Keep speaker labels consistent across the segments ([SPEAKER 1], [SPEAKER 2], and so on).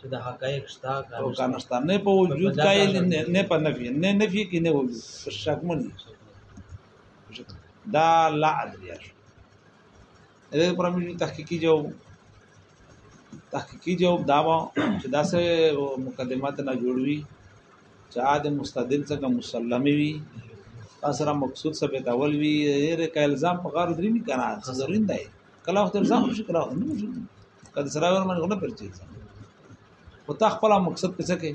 [SPEAKER 1] چې
[SPEAKER 2] د حقایق شته او
[SPEAKER 1] که
[SPEAKER 3] نشته
[SPEAKER 1] نه په وجود قایل نه په نفي نه نفي کې نه وجود شکمن دا لا ادري شو دې پر موږ تحقیقي جواب تحقیقي جواب دا و چې دا سه مقدمات نه جوړوي چې عاد مستدل څخه مسلمي وي تاسو را مقصود سبه دا ول وی هر کله ځم په غار درې نه کنه ضروري دی کله وخت ځم شي کله وخت نه کله سره ور باندې غونه پرچی او تا خپل مقصد پڅه کې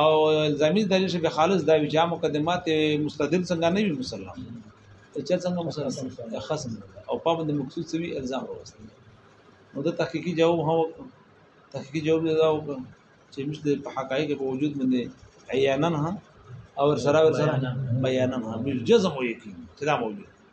[SPEAKER 1] او الزامي دلیل شي خالص دا وی چې مقدمات مستدل څنګه نه وي مسلمان چې څنګه مسلمان خصم او په باندې مقصود سوي الزام وروسته نو دا تحقیقي جواب هو تحقیقي جواب دا و چې مش د حقایق په وجود باندې عیانا او سره سره بیانا هم جزم وي چې دا موجود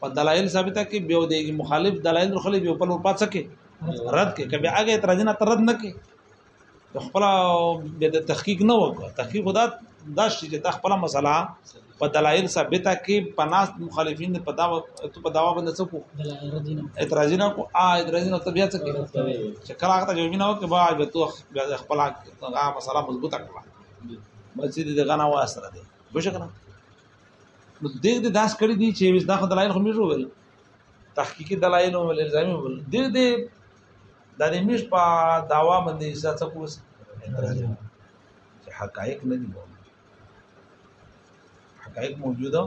[SPEAKER 1] په دلایل ثابته کې به د مخالف دلایل رخلې به په لور پاتې کې رد کې کبه هغه اعتراض نه ترد نه کې خپل به د تحقیق نه وکړه تحقیق خدا دا شي چې دا خپل مسله په دلایل ثابته کې پناست مخالفین په دا ته په داوا باندې څه کو اعتراض نه کو ا اعتراض نه طبيعت څه کې چې کله هغه جواب نه وکړي با به تو خپل هغه مسله مضبوطه کړه مسجد دغه نه واسره دي بشکره نو دې دې داس کړی دي چې وس دا خو دلایل خو مې جوړ تحقیقي دلایل او الزامي ول دې دې د دې مش په داوا باندې احساس کوس چې حقایق نه دي حقایق موجوده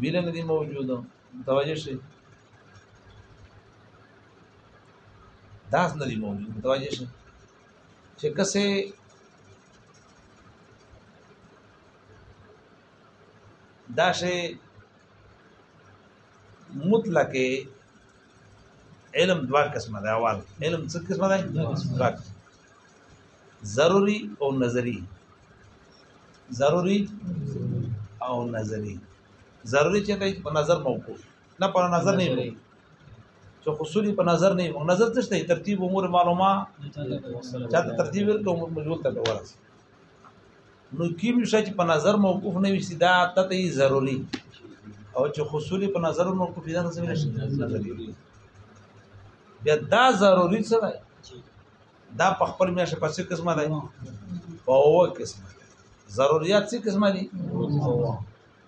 [SPEAKER 1] ویل نه دي موجوده متوجه شئ داس نه دي موجود متوجه شئ چې کسه داشه مطلق علم دوا قسمه ده اول علم څه قسمه ده دوا ضروري او نظری ضروري او نظری ضروري چې په نظر موقوف نه په نظر نه لري چې خصوصي په نظر نه او نظر څه دی ترتیب امور معلومه چاته ترتیب ورکوم مجبور ته ورسي نو کیم شي چې په نظر موقوف نه وي دا ته ضروري او چې خصوصي په نظر موقوف دي دا څه ویل شي بیا دا ضروري څه دی دا په خپل میاشه په څه قسمه ده په اوه قسمه ضرورت څه قسمه دي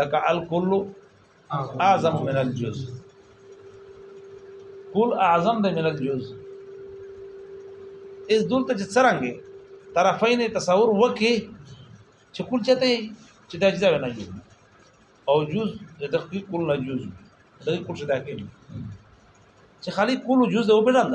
[SPEAKER 1] لکه الکل اعظم من الجز کل اعظم د من الجز اس دلته چې څنګه طرفین تصور وکي چې کل چته چې د اجزا نه جز او جز د تحقیق کل نه جز د کل څه ده کې چې خالي کل جز او بلند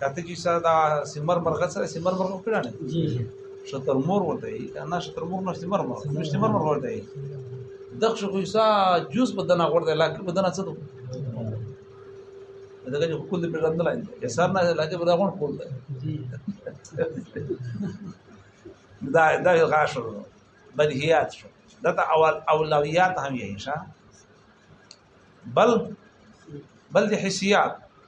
[SPEAKER 1] کاته چې سره دا سیمر مرغه سره سیمر مرغه پیژنې
[SPEAKER 2] جی جی
[SPEAKER 1] شتر مور ورته یې نه شتر مور نه سیمر مرغه نه سیمر مرغه ورته یې دغه شو کوسا جوس په دنا ورته لاکه په دنا څه ته دغه چې خپل په ځان نه لاندې کې سر نه لاګه په دغه خپل ده
[SPEAKER 2] جی
[SPEAKER 1] دا دا غاشو بدیهیات شو دا ته اول اولویات هم یې شه بل بل د حسیات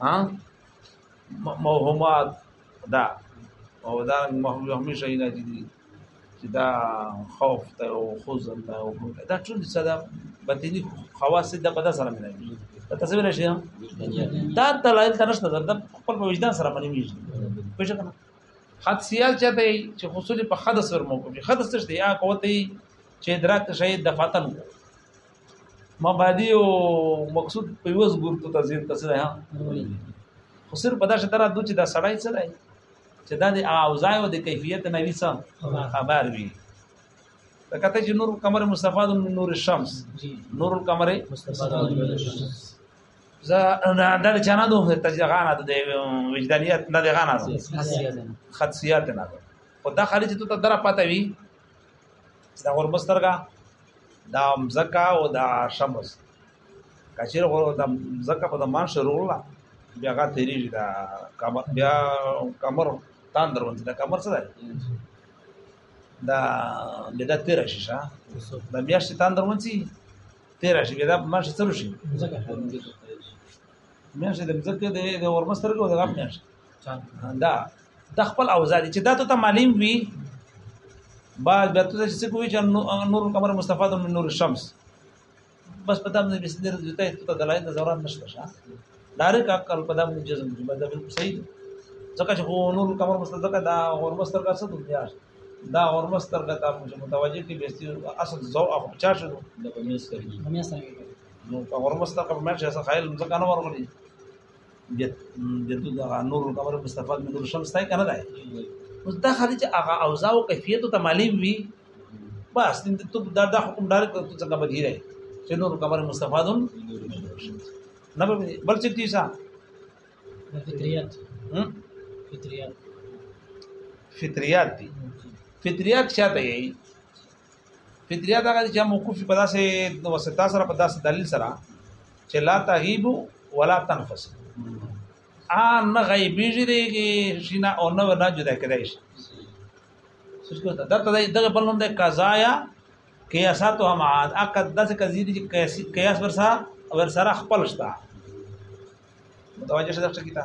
[SPEAKER 1] ها موهمات دا او دا محمود همیشه نه دي چې دا خوف ته او خوزن ته او دا ټول څه دا باطنی خواص د په سره ملي دا تاسو ویل شي دا دلایل ته نشته دا خپل وجدان سره باندې میږي پښه کنه حد سیال چاته چې خصوصي په حدث ور موقف حدث څه دی یا کوته چې ادراک شاید د فاتن کو ما باید یو مقصود په یوه ګورتو ته زیر تاسو ده خو صرف په داسې طرح دوی چې دا سړی څه دی چې دا د اوزای او د کیفیت نه وی څه خبر وي دا کته چې نور کمر مصطفی د نور الشمس نور القمر زه دا د چانه دوه تجرغانه د وجدانیت نه دی غانه خاصیت نه خو دا خارج ته دره پاتوي دا غرمسترګه دا مزکا او دا شمس کچیر غو دا مزکا په دمان شروع لا بیا غا تیری دا کمر بیا کمر تان درون دا کمر څه دی دا بیا تیر شي شه دا بیا شي تان درون څه تیر شي بیا دا ما شي تر شي
[SPEAKER 2] مزکا
[SPEAKER 1] میاشت د مزکه د د ورمسترګو د غم میاشت دا د خپل اوزار چې دا ته معلوم وي بعد به تاسو چې کوی چې نور کمر مستفاد من نور الشمس بس په دامن به سندره جوته ته دلایل د زوران نشته شه ډایرک عقل په دامن جزم دی دا بالکل صحیح دی ځکه چې هو نور کمر مستفاد دا ورمستر کا څه دنیا دا ورمستر کا تاسو متوجه کی به اصل زو اخو چا شو
[SPEAKER 2] د بنیس
[SPEAKER 1] کوي نو کور مستقر په مېشه څخه خیل مزکان ورغلی جتو دا نور کور مستفاد من نور شمس تای کنه دای اوس دا خالي چې هغه اوزا او کیفیت ته معلوم وي بس دې ته دا د حکم ډار ته څنګه بدی راي چې نور کور مستفاد نه به بل څه تیسا
[SPEAKER 2] فطریات فطریات
[SPEAKER 1] فطریات دي فطریات چاته یي فدریه دا چې موقوف په داسې وستا سره په داسې دلیل سره چې لا تغیب ولا تنفس ان نه غیبی جری شینا او نه نه جدا کړی شي سوچ کو دا ته دغه بل نوم دی قضایا قیاسات هم عاد اقد داسې قضیه دي چې قیاس ورسره ورسره خپل شته متوجه شته څه کیته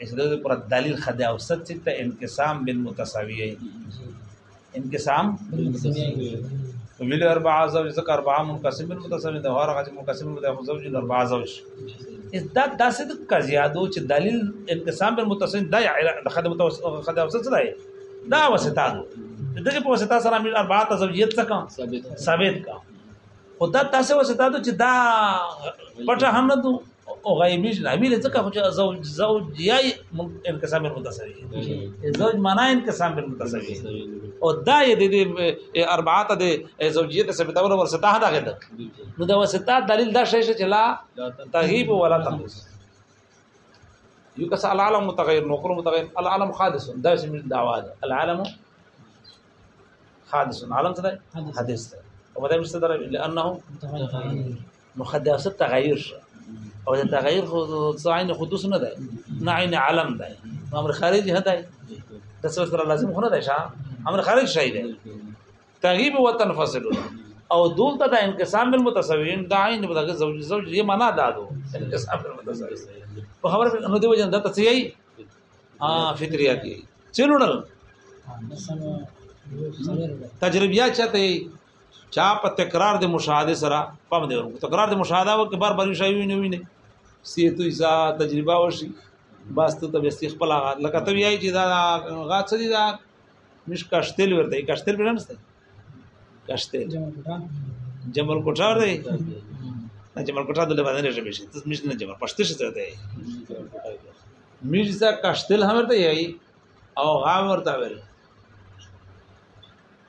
[SPEAKER 1] اس دے پر دلیل خد اوسط سے تا انقسام بالمتساوی ہے انقسام تو ویلی اربع زوج ذکر اربع منقسم بالمتساوی دے اور غاچ منقسم دے زوج اربع زوج اس دا دا سے کا زیادو چ دلیل انقسام بالمتساوی دا خد متوسط خد اوسط سے ہے دا وسطا دو دغه په وسطا سره مل اربع زوجیت تک ثابت کا خدا تاسو وسطا دو چ دا پټه هم نه دو او غیبی ناویل ځکه خو زوج زوج یا انقسام متصوی زوج معنا انقسام متصوی او دا یې د اربعات د زوجیت ثبتول ورسته دا غته نو دا وسته دلیل دا شې چې لا تغیب ولا تنقص یو کس العالم متغیر نو کول متغیر العالم حادث دا سم دعوا ده العالم حادث عالم څه ده
[SPEAKER 2] حادث
[SPEAKER 1] ده او دا مستدرک لانه
[SPEAKER 2] نو
[SPEAKER 1] خداسه تغیر شو او د تغیر خو عین حدوث نه ده نه عین علم ده امر خارجي هداي د څه سره لازم خو نه ده شا امر خارج شي ده تغیب و تنفصل او دول ته د انقسام بالمتصوین د عین په دغه زوج زوج یې معنا دادو انقسام بالمتصوین په خبره نو دی وجه د تسیي ا فطریه کې چلوړل تجربیات چاته چا په تکرار د مشاهده سره پام دی ورکو تکرار د مشاهده وکړي بار بار شي ویني ویني سیتو ایسا تجربه وشي بس ته به استخ په لاغه لکه ته ویای چې دا غات سړي دا مش کاشتل ورته کاشتل به نشته کاشتل جمل کوټار دی جمل کوټار د لبنان رژه بشي ته مش نه جمل پښته شته دی میرزا کاشتل هم ورته یای او غام ورته ویل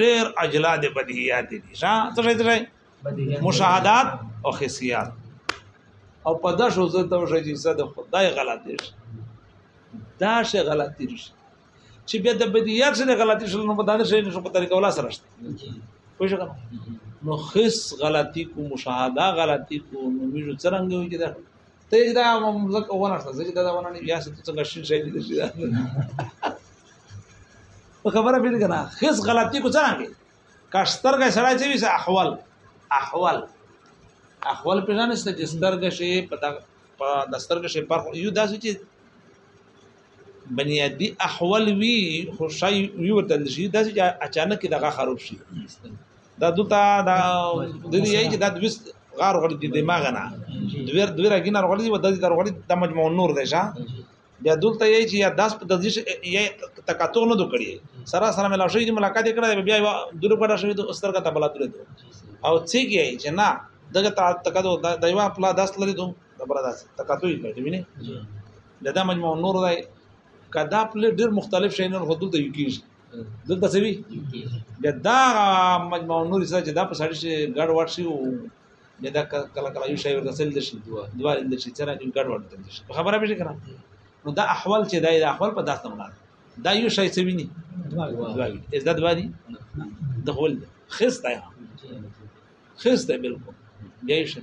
[SPEAKER 1] ډیر اجلا د بدیهیات دي ځا څه شي څه مشاهدات او حسیات او په دا شو زه ته شي چې د خدای غلط دي دا شی غلط دي چې بیا د بدیهیات سره غلطي شول نو په دا شی نشو په طریقه ولا سره شته پوه شو نو خص غلطي کو مشاهده غلطي کو نو موږ څنګه وي چې ته چې دا مزک ونه څه چې دا ونه نه بیا څه څنګه شین شي دي شي په خبره پیل کنه خس غلطي کو څنګه کاشتر کا سړی چې ویسه احوال احوال احوال پیژنې ست چې سترګه شي په دسترګه شي پر یو داسې چې بنیادی احوال وی خو شای وی ورته شي د اچانک دغه خراب شي دا دته دا د دې یی چې دا دوس غار غړي د دماغ نه دویر دویر اګین غړي دی د دې غړي د مجموع نور دی شه بیا دلته یی چې یا داس په دزیش یی تکاتو نه دوکړي سره سره مل شي چې ملاقات کړه بیا دور پړه شوی د استر کا تبلا تر او چې کی چې نه دغه تکاتو د یو خپل داس لري دوم خبره ده تکاتو یې کوي ویني د دا مجموعه نور دی که دا پلیټ ډېر مختلف شي نور خو دلته یو کېږي دلته څه وي بیا دا مجموعه نور څه چې دا په سړی شي ګډ وډ شي او بیا دا کله کله یو شی ورته سل دي شي دوه دوه دي شي څنګه یو ګډ وډ دي شي خبره به شي کنه نو دا احوال چې دا د احوال په داسته مونږ دا یو شی څه ویني دوه از دا دوه دي دخول خسته خسته بالکل جاي شي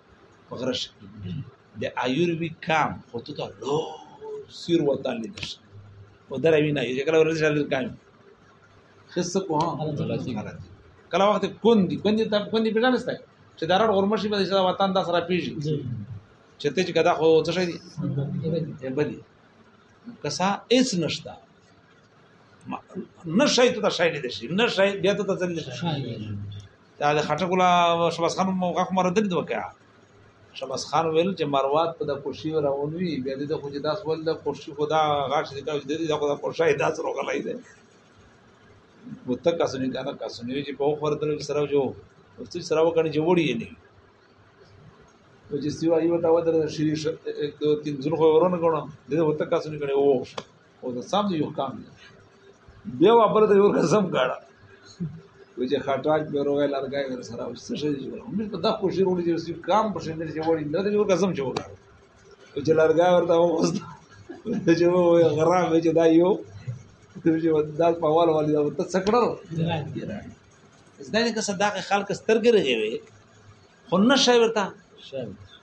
[SPEAKER 1] په غره شکل د ایوروي کام خطوط لو سیر ورته لیدل شي په دره وینا یې کله ورته شل کام خصه کو ها کله وخت کندي کندي ته کندي پیژنسته چې دارړ غرمشي به د وطن د سره پیژي چې ته چې کدا خو څه شي دی بدی کسا اس نشتا نه شي ته شي نه شي بیا ته ځل شي دا د خټک ولا شباس خان موقع خو مرده نه وکړه شباس خان ویل چې مروات په د کوشي راون وی بیا د خو چې داس ول د کوشي خدا غاښ دي دا د دې خدا کوشي داس روغلای دي وته کاسنی کنه کاسنی چې په خور تل سره جو ورته سره وکړي چې وړي نه نو چې سیوا یو تا ودر شری 1 2 3 زنه ورونه غوڼه د وته کاسنی کنه وو او د سم یو کام دی بیا وابر د یو قسم کاړه و چې خاطاک به روغه لارګای ور سره او څه شي جوړ هم په دغه کوشش وړي چې سیف کام په شندې چې وړي نه د یو قسم جوړ و چې لارګای ورته اوس چې و غرام چې دا یو چې دا په حوال والي دا ته څکړل زده نه که صداقه خلک سترګره غوي خو نه شي ورته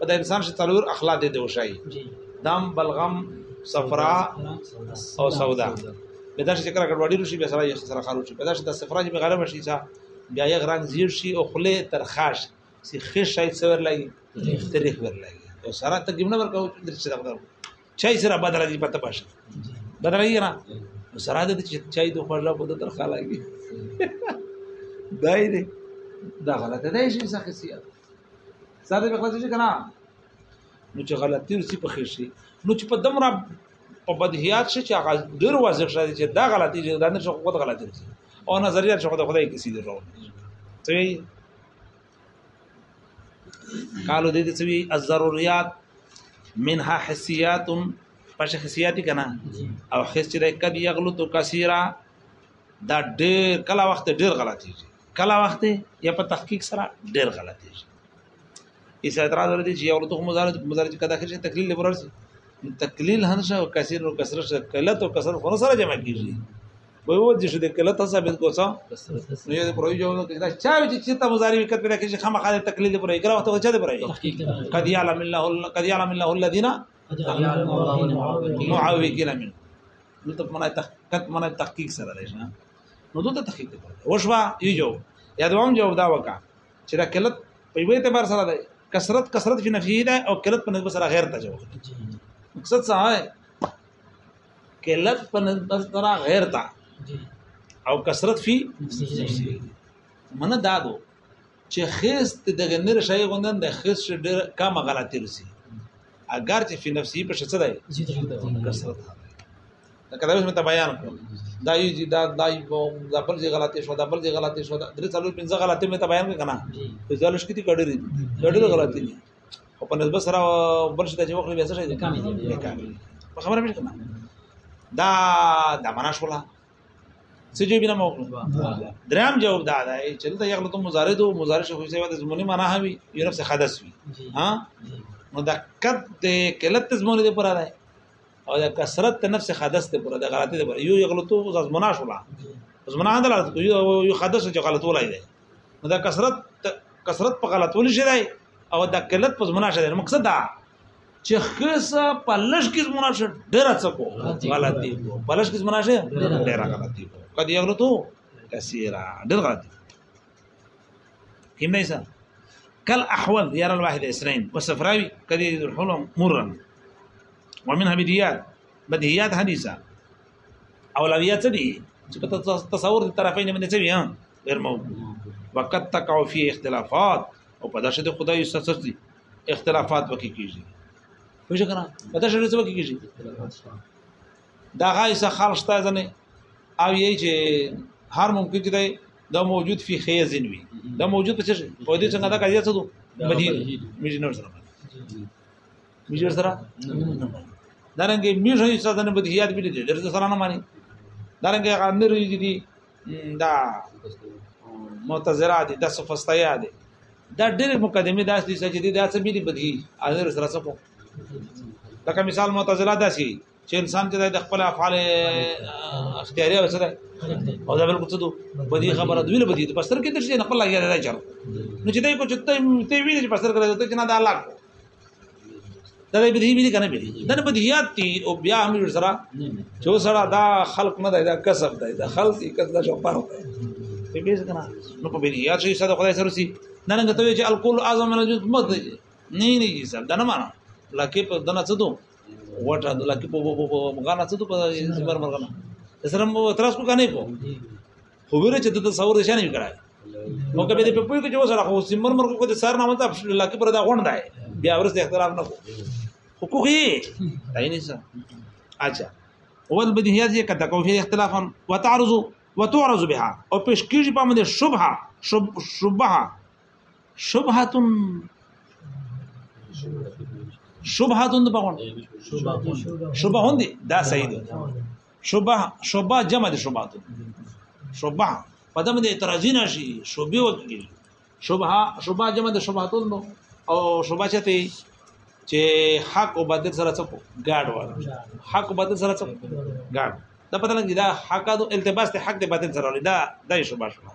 [SPEAKER 1] په د انسان شي تلور اخلاق دي دوشای دم بلغم صفرا او سودا به دا چې کړه کډوړي شي به سره یې سره خارو شي به دا چې د صفرا چې غلم شي چې بیا یې غران زیر شي او خله ترخاش سي خش شي څور لای تاریخ ور لای او سره تقریبا ورکو د څه دا چای سره بدل دي پته باشه بدل یې نه سره د چای د خړلا په در خلایي دای دې دا غلطه ده شي څه خسیات ساده به خلاص شي کنه نو چې غلطي ورسي په خیر شي نو چې په دمره په بدهیات شي چې هغه ډیر واضح شي چې دا غلطي چې دا نه شو خود غلطي ورسي او نظریات شو خدای کې سي درو صحیح قالو دې څه وی الضروريات منها حسيات پښه حسياتي کنه او حس چې کدي یغلط کثیره دا ډېر کله وخت ډېر غلطي کله وخت یا په تحقیق سره ډیر غلط دی اس اعتراض ور دي چې یو لته مزارج مزارج کدا خشه تقلیل لبرر سي تقلیل هنشه او کثیر او کثر سره کله تو کثر خو سره جمع کیږي وای و دې شو د کله ته ثابت کو څه نو یو پروي جو نو کدا چا چې ته مزارج وکړ پیدا کې خامہ خاله تقلیل لبرر کړه وخت وچا دې برای قد یعلم الله قد یعلم الله الذين معوقين من نو ته منه تحقیق منه تحقیق سره لښنه نو دلته تخیق دی وشوا یو جو یا دوام جواب دا وکا چې دا کلت په یو اعتبار سره ده کثرت کثرت فی نفی ده او کلت په نسبت سره غیر ته جواب مقصد څه ہے کلت په نسبت سره غیر ته او کثرت فی من دا دو چې خیس دغه نر شای غوندن د خیس ډیر کم غلطی رسی اگر چې فی نفسی په شڅ ده کثرت دا کله مې ته بیان کړو دا یو چې دا دا د بل ځای غلطي شو دا بل ځای غلطي شو دا درې څلور پنځه غلطي مې ته بیان کړ کنه په ځل شکې دي کډې دي کډې غلطي دي او په نسبت سره بل شته چې وخت بیا څه شي
[SPEAKER 2] دي کامې دي
[SPEAKER 1] کامې په خبره مې کنه دا د معنا شولا څه جواب نه موکړو درام جواب دا دا چې ته یو غلطو مضارع دو مضارع شو څه وایي زمونی معنا هوي یو نفس حدث وي ها نو دا کد کلت زمونی دې پر راځي او دا کثرت ته نفس حدث ته پر د غلطي ده یو یغلطو از مناش ولا از مناح ده لازم یو یو حدث چې غلط ولای دی نو دا کثرت کثرت په غلط ول شي دی او دا قلت په مناش ده مقصد دا چې خصه په لږ کې مناش ډیر څه کو غلطي کو په لږ کې مناش ډیر غلطي کو کدی یغلطو کثیره ډیر غلطي كم ليس كالأحول ديار الواحد إسرائيل والسفراوي كذي الحلم مرا ومنها بديات بديهيات حديثة أولويات سبي تصور الطرفين من سبي ها غير موجود وقد تقع فيه اختلافات او په داسې د خدای سره دي اختلافات وکي کیږي وښه کنه په داسې ډول وکي کیږي دا غای څه خالص تا ځنه او یی چې هر ممکن چې دا موجود فی خیزن وی دا موجود په څه په دې څنګه دا کاجه څه دو مدین میجنر سره میجنر سره دا رنګ میجه یې څه نه بدیات بلی دې درته سره نه مانی دا رنګ هغه امر یې دي دا معتذرات د صفستیا دي دا ډېر مقدمه داس دي چې دا څه بلی بدی اذر سره څه کو لکه مثال معتزله داسي چې انسان چې د خپل افعال اختیاري او څه ده او دا بالکل څه دو بدی خبره دوی له بدی پستر کې درشي نه خپل لګیا راځي چل نو چې دای کو چې ته وی چې پستر کړی ته چې نه دا لاک دا به دی وی کنه به دی دا نه بدیات تی او بیا هم سره چې سره دا خلق نه دا کسب دی دا خلق یې کله شو پاره په بیس کنه نو په بدیات شي سره خدای سره سي نه نه ته چې الکول اعظم نه جز مت نه نه جی سر دا نه معنا لکه په دنا څه دوه وټا د لکه په په په غانا څه ته په زبر مرغنا سره مو تراس کو کنه کو خو ویره چې د تصور د شان وکړای نو کبه دې په پوی کې جو سره خو سیمر مرغ کو د سر نه مت لکه پر دا غونډ دی بیا ورسته اختلاف نه کو حقوقي دای نه څه اچھا اول بدیهیات یې کته کو فی اختلافا وتعرض وتعرض بها او پیش کیږي په باندې شبهه شبهه شبهه شبهه د بغون شبهه دي دا صحیح دي شبهه شبهه جمع دي شبهه شبهه په دمه دي اعتراضی نشي شبهه وکړي شبهه شبهه جمع دي شبهه نو او شبهه چته چې حق او باطل سره څه ګاډ وره حق او باطل سره څه ګاډ دا پته لګی دا حق د التباس ته حق د باطل سره دا دای شبهه شبهه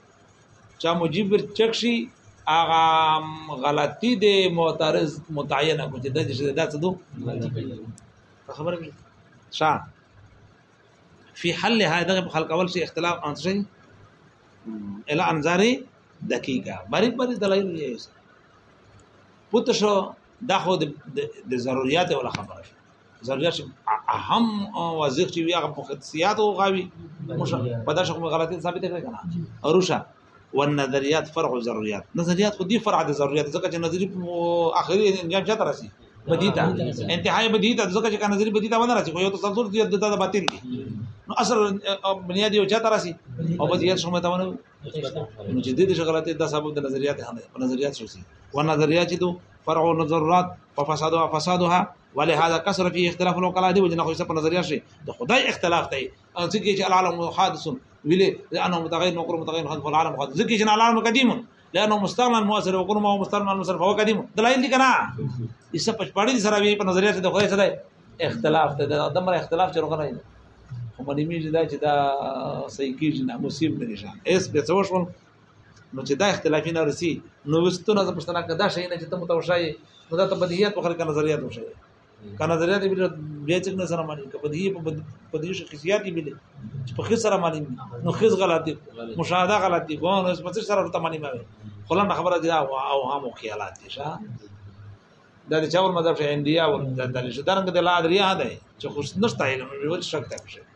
[SPEAKER 1] چا مجيب چک شي هغه غلطي دی معترض متعینه کو چې د دې شته داسې دوه خبره مې شا فی حل هذا خلق اول شي اختلاف ان شي الا انظاری دقیقه بری بری دلایل یې پوت شو دا خو د ضرورت ولا خبره ضروري شي اهم وظیفه چې وي هغه په خصيات او غاوي په دا شکل غلطي ثابت کړي کنه اروشه والنظريات فرع ضروريات نظريات خو دي فرع د ضروريات ځکه چې نظري اخري انجام چاته راسي بدیتا انتهای بدیتا ځکه چې کنه ځری بدیتا باندې راځي خو یو تسلسل دی د دا باطل دی نو اصل بنیادی او چاته راځي او بدیات شومه تا ونه نو چې دې شغلات د سبب د نظریات هم نظریات شوسي و نظریات چې دو فرع نظرات په فساد او فسادها ولی هذا کسر فيه اختلاف لو کلا دی وجنه خو په نظریه شي د خدای اختلاف دی ان ځکه چې العالم حادث ویلې لانه متغیر نو کړو متغیر حادث العالم حادث ځکه چې العالم قدیم لانه مستعمل مؤثر او کړو ما مستعمل مؤثر فهو قدیم دلایل دي کنه ایسه پچپړی سره وی په نظریه د خدای سره اختلاف ته د دمر اختلاف چرګ نه دی هم نیمه دا چې دا صحیح کیږي نه مصیب نه نشان اس به څه وشول نو چې دا اختلافي نه رسی نو وستونه ز پښتنه کدا شي نه چې ته متوشای نو دا ته بدیهیات وخر کنه نظریات وشي کنه نظریات به بیا څنګه نه سره مانی کبه دی په بدیهی شخصیت به چې په خې سره مانی نو خز غلطي مشاهده غلطي ګو نو اسمت سره ورته مانی ما خلان خبره دی او او هم خیالات دي شه دا د چاور مذهب شه انډیا او د دلیش درنګ د لا دریا ده چې خوش نشته علم ویل شک ته شي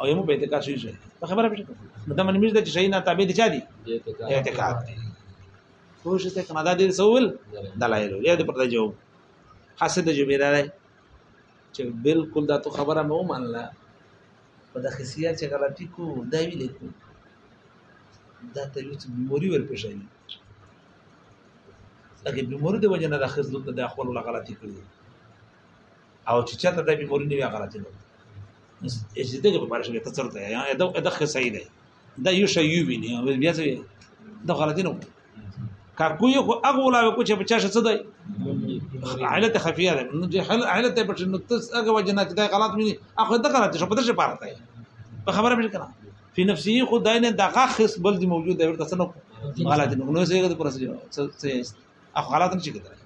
[SPEAKER 1] او یمو په اعتقاد شوی شي په خبره پېښه نو دا منمیز د شي نه تابع دي چا دي اعتقاد دي خو شي ته کما دا دې سوال دلایل یا دې پرته جواب خاصه د جواب نه چې بالکل دا تو خبره مو منله په دغه سیاسي چې غلطي کو دا ویل کو دا ته یو څه موري ور پېښه دي هغه به موري د وجه نه د خزلت د خپل غلطي کړی او چې چاته د بیموري نه غلطي نه چې دغه په پارښت ته څرته یا دا دغه صحیح دی دا یو شی یو ویني بیا څه دا غلطي نه کا کوی خو هغه ولا کو چې بچا څه دی علت خفیه ده نو چې حل علت په چې نو تس هغه وجنه چې دا غلط ویني هغه دا غلط شو په دې پارت دی په خبره مې کړه په نفسي خو دا نه دغه خص بل دی موجود دی ورته څه نه غلط نه نو څه غلط پر څه څه غلط نه شي کېدای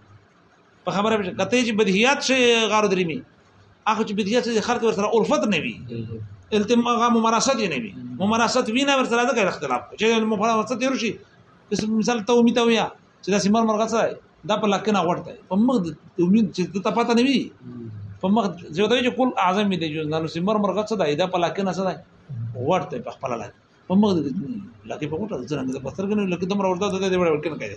[SPEAKER 1] په خبره به کته چې بدیهیات شي غار درېمي هغه چې بدیهیات شي خلک ور سره الفت نه وي التم هغه ممارست نه وي ممارست وینا ور سره د اختلاف چې ممارست تیر شي مثال ته امید ویا چې دا سیمر مرغه څه دا په لکنه غوړته په مخ د امید چې ته پاته نه وي په مخ زه دوی چې کول اعظم دی جو نو سیمر مرغه څه دا په لکنه څه دا غوړته په خپل لکه په مخ لکه په غوړته ځنګ د پستر کنه لکه دمر ورته د دې وړ کنه کوي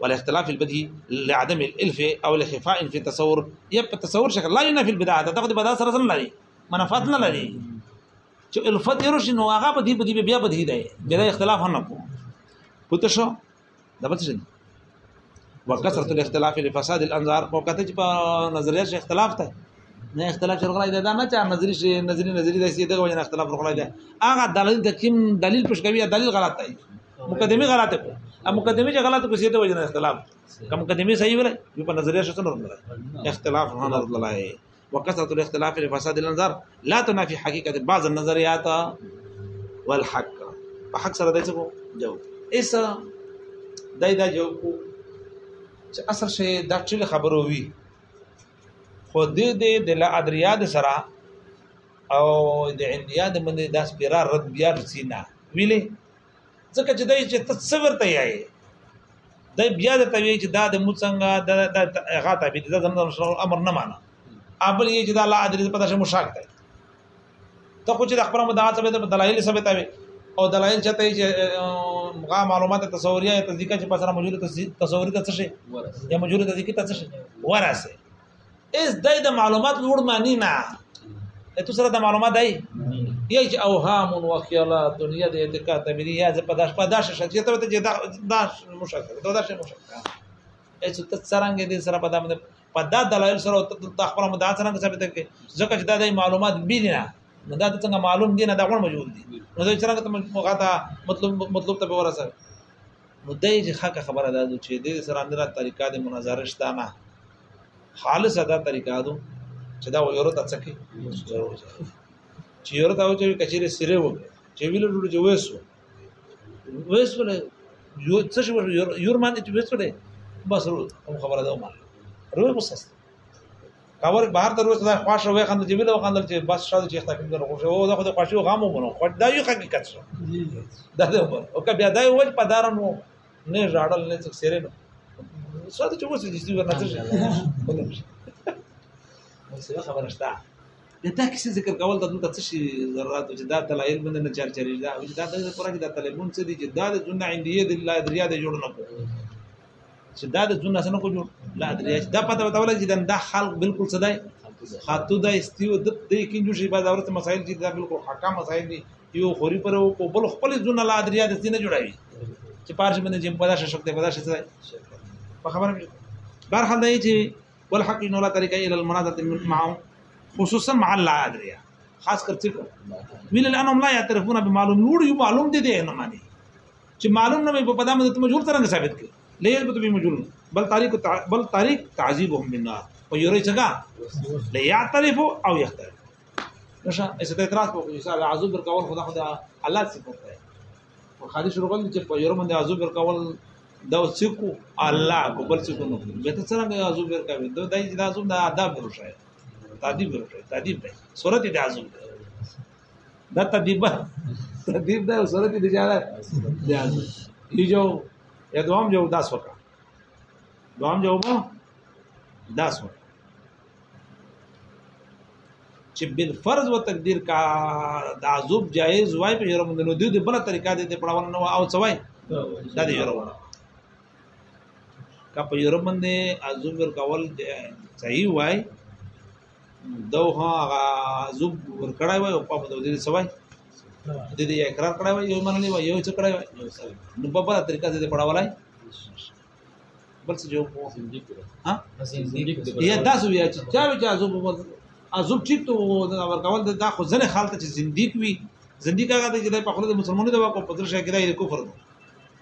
[SPEAKER 1] والاختلاف البديهي لعدم الالف او لخفاء في التصور يا په تصور شکل لا ينفي البدعه دا د بدعه سره سم لري منافات نه لري چې الفت یې راشي نو هغه بدی بدی بیا بدی دی بیا اختلاف نه کو پته شو دا پته شو وکثرت الاختلاف لفساد الانظار او کته چې په نظریه شي اختلاف ته نه اختلاف چې غلا دا نه چې نظری شي نظری نظری د سیده غوښنه اختلاف غلا دی هغه دلیل د کوم دلیل پښ کوي دلیل غلط دی مقدمه غلطه کو ا مقدمه چې غلطه کو سیده وجنه اختلاف که مقدمه صحیح ولا یو په نظریه شته نور اختلاف سبحان الله وکثرت الاختلاف في فساد النظر لا تنافي حقيقه بعض النظريات والحق په حق سره دای څه کو جو ایس دای دا جو کو چې اصل شی دا ټول خبرو وی خو دې دې د لا ادریاد سره او د عندیاد باندې داس پیرا رد بیا رسینا ویلې ځکه چې دای چې تصور ته یې د بیا د توی چې دا د موڅنګا د هغه تابع دي دا زموږ امر نه مانه ابل یې چې دا لا ادري په داسې مشاک دی ته خو چې د خبره مدعا ته د دلایل ثابت وي او دلایل چته چې غا معلومات تصوریه تصدیقه چې پسره موجوده تصوری ته څه شي یا موجوده تصدیقه ته څه شي ورسه اس دای د معلومات لوړ معنی نه ته سره د معلومات دی یج اوهام و خیالات دنیا د اعتقاد تبری یا ز پداش پداش شخصیت ته چې دا داش مشکل دا داش مشکل اس ته څنګه دې سره پدام نه پدا دلایل سره ته خپل مدعا څنګه ثابت کړي ځکه چې دا د معلومات بي نه نو دا څنګه معلوم دي نه دا غوړ موجود دي نو دا څنګه ته مخاطه مطلب مطلب ته ورسره نو دای چې خاکه خبره ده چې دې سره اندره طریقه د مناظره شته نه خالص ادا طریقه ده چې دا یو ته څکه ضرور چې یو ته چې کچېره سره و چې ویل ډول چې وېسو وېسو له یو څه شو یو مان چې وېسو له بس خبره ده ما روه مسست کاور بهر ته روز دا خواشه وې خند جمیل او خندل چې بس شاده چې تکلیف نه خوښه او دا خو د خوښي غم ومنو خو دا یو حقیقت شو دا دا او که بیا دا ول په دار نو نه ژړل نه څه سره نو شاده چې وسه چې ور نه څه شي خبره شته د تا کیسه ذکر کول ته دلته څه شي ضرورت چې دا دلایل باندې نه چار چاري دا دا د قران کې دا تلبون څه دي چې دا د جن عندي د الله دریا د جوړ نه کو چې دا د جون نسنه کو جوړ لا دریا دا پته وته ولګي چې دا خلق بالکل صدای خاطو دا استیو د دې کې جوړ شي بعد اورته مسائل چې دا بالکل حکام مسائل دي یو خوري پر او کو بل خپل جون لا دریا د سینه جوړاوي چې پارش باندې جیم پدا شې شکته پدا شې صدای په خبره بهر حال دی چې ول حق نو لا طریقه ال المناظره معهم خصوصا مع لا دریا خاص کر چې ویل الان هم لا يعترفون بمعلوم نور یو معلوم دي دي نه معنی چې معلوم نه وي په پدامه د مجهول څنګه ثابت کړي ليه به به مجهول بل طريق بل طريق تعذيبهم بالنار ويوري څنګه لا يعترف او يختلف نشه ایسه ته اعتراض وکړي چې الله عزوب ورکول خدا خدا الله صفت ده او خالص رغل چې په یوه باندې عزوب ورکول دا سکو الله کو بل سکو نو به ته څنګه عزوب ورکوي دا دای چې عزوب دا آداب ورشه تعذيب ورشه تعذيب ده صورت دې عزوب ده دا تدیب تدیب دا صورت دی جاره جاز یجو یا دوام جو داس وکا دوام جو مو داس وکا چې بل فرض و تقدیر کا د عذاب جایز وای په یره مونږ نو دی د بل طریقه دې ته پړاون نو او څوای دا دې یره ونه کا په یره مونږ عذاب ور کول صحیح وای دو ها هغه زوب ورکړای وای او په دې دې سوای د دې اقرار کړای وای یو منلی وای یو څه کړای وای نو په بل طریقه دې پړاولای بل څه جو ها یا تاسو بیا چې چا وی چې زوب زوب ټیک ته ورکول دا خو ځنه حالت چې زندګی وي زندګی هغه د خپل مسلمانانو د واکو په درشه کې د کفر دی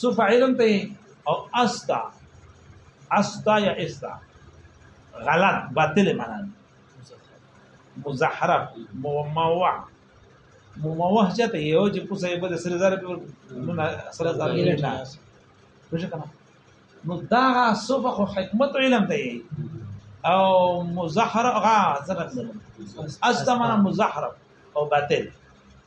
[SPEAKER 1] صف علم ته او استا استا یا استا غلط باطل معنا مزحرف مموع مموع جته یو چې په څه په سره زار په نو سره زار نه پوښښ کنه نو دا صف خو حکمت علم ته او مزحرف غا زغت استا معنا مزحرف او باطل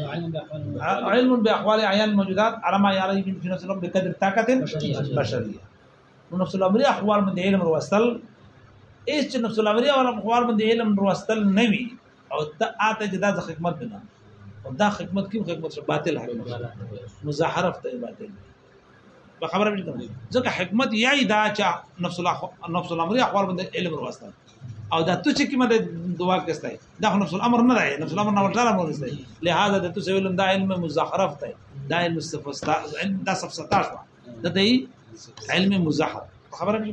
[SPEAKER 1] علم باحوال اعيان موجودات على ما يرى من جنس الامر بقدر طاقت بشريه نفس الامر احوال من علم وروستل ايش چې نفس الامر او احوال من علم وروستل نه وي او دا اته جدا د خدمت نه دا خدمت کې خدمت باطل حرام مزاحرف ته باطل په خبره مې ته ځکه حکمت یې دا چې نفس الله نفس الامر احوال باندې علم وروسته او دا ته چې کومه د دعا کېستای دا نفس الامر نه دی نفس الامر نه ورته مو دی لہذا د تاسو علم دا علم مزخرف دی دا علم استفستا علم دا سفستا شو دا دی علم مزخرف خبره مې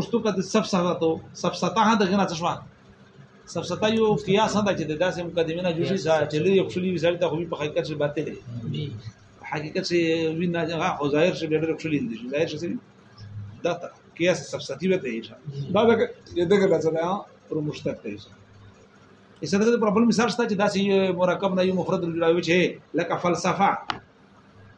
[SPEAKER 1] اشتقت السفسطه سفسطه د غنا څه شو سفسطه یو قیاس ده چې د داسې مقدمه نه جوړی سره چې لري خپلې وسایل ته خو په حقیقت کې باطل دي حقیقت چې وینا هغه خو ظاهر شي ډېر خپلې دي ظاهر شي دا قیاس سفسطه وته یې دا دغه دغه لازم ده پر مشتق دی ایسه دغه پرابلم مثال شته چې داسې مرکب نه یو مفرد جوړوي چې لکه فلسفه